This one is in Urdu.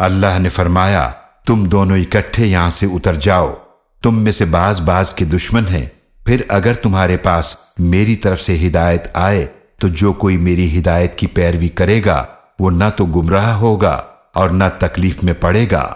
اللہ نے فرمایا، تم دونوں اکٹھے یہاں سے اتر جاؤ۔ تم میں سے بعض بعض کے دشمن ہیں۔ پھر اگر تمہارے پاس میری طرف سے ہدایت آئے، تو جو کوئی میری ہدایت کی پیروی کرے گا، وہ نہ تو گمراہ ہوگا اور نہ تکلیف میں پڑے گا۔